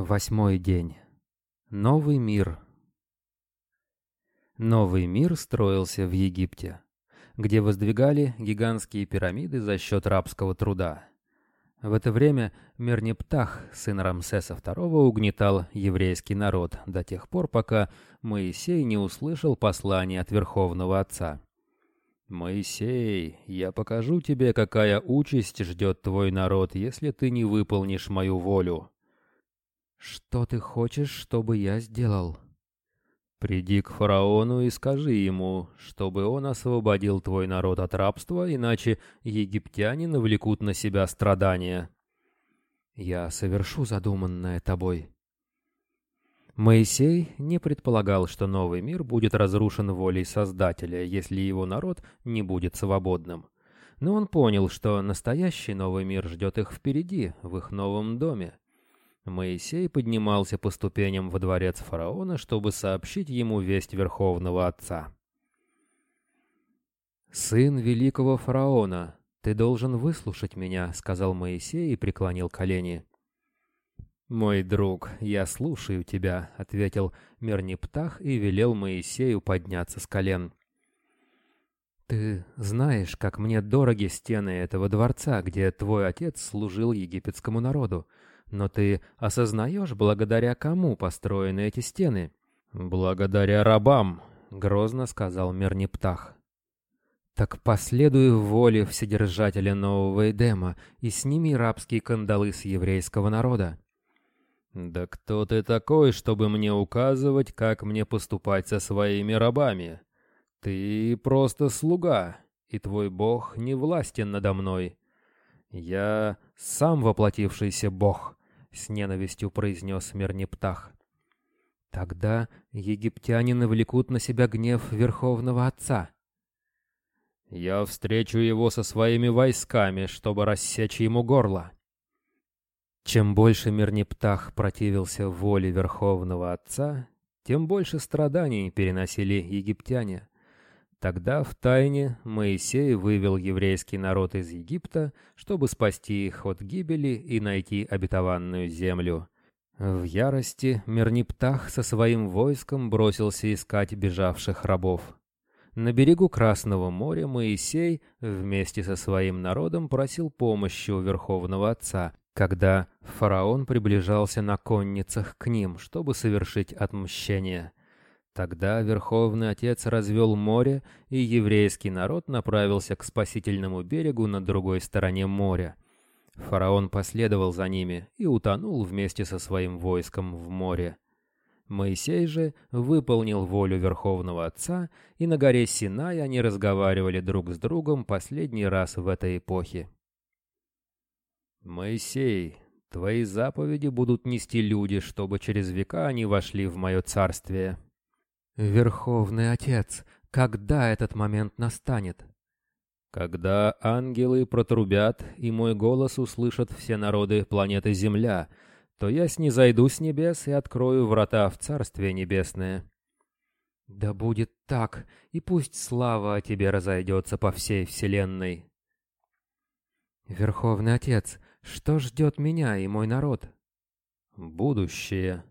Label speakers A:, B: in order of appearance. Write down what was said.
A: Восьмой день. Новый мир. Новый мир строился в Египте, где воздвигали гигантские пирамиды за счет рабского труда. В это время Мернептах, сын Рамсеса II, угнетал еврейский народ до тех пор, пока Моисей не услышал послание от Верховного Отца. «Моисей, я покажу тебе, какая участь ждет твой народ, если ты не выполнишь мою волю».
B: «Что ты хочешь, чтобы я сделал?»
A: «Приди к фараону и скажи ему, чтобы он освободил твой народ от рабства, иначе египтяне навлекут на себя страдания».
B: «Я совершу задуманное тобой».
A: Моисей не предполагал, что новый мир будет разрушен волей Создателя, если его народ не будет свободным. Но он понял, что настоящий новый мир ждет их впереди, в их новом доме. Моисей поднимался по ступеням во дворец фараона, чтобы сообщить ему весть Верховного Отца.
B: «Сын великого фараона, ты должен выслушать меня», — сказал Моисей и преклонил колени.
A: «Мой друг, я слушаю тебя», — ответил Мерниптах и велел Моисею подняться с колен.
B: «Ты знаешь, как мне дороги стены этого дворца, где твой отец служил египетскому народу. Но ты осознаешь, благодаря кому построены эти стены?
A: Благодаря рабам, грозно сказал Мерниптах.
B: Так последуй воле Вседержателя Нового Эдема и сними рабские кандалы с еврейского народа.
A: Да кто ты такой, чтобы мне указывать, как мне поступать со своими рабами? Ты просто слуга, и твой бог не властен надо мной. Я сам воплотившийся бог. — с ненавистью произнес Мерниптах.
B: «Тогда египтяне навлекут на себя гнев Верховного Отца».
A: «Я встречу его со своими войсками, чтобы рассечь ему горло».
B: Чем больше Мерниптах противился воле Верховного Отца, тем больше страданий переносили египтяне. Тогда в тайне Моисей вывел еврейский народ из Египта, чтобы спасти их от гибели и найти обетованную землю. В ярости Мерниптах со своим войском бросился искать бежавших рабов. На берегу Красного моря Моисей вместе со своим народом просил помощи у Верховного Отца, когда фараон приближался на конницах к ним, чтобы совершить отмщение. Тогда Верховный Отец развел море, и еврейский народ направился к спасительному берегу на другой стороне моря. Фараон последовал за ними и утонул вместе со своим войском в море. Моисей же выполнил волю Верховного Отца, и на горе Синай они разговаривали друг с другом последний раз в этой эпохе. «Моисей, твои заповеди будут нести люди, чтобы через века они вошли в мое царствие», Верховный Отец, когда этот момент настанет?
A: Когда ангелы протрубят, и мой голос услышат все народы планеты Земля, то я снизойду с небес и открою врата в Царствие Небесное.
B: Да будет так, и пусть слава о тебе разойдется по всей Вселенной. Верховный Отец, что ждет меня и мой народ?
A: Будущее.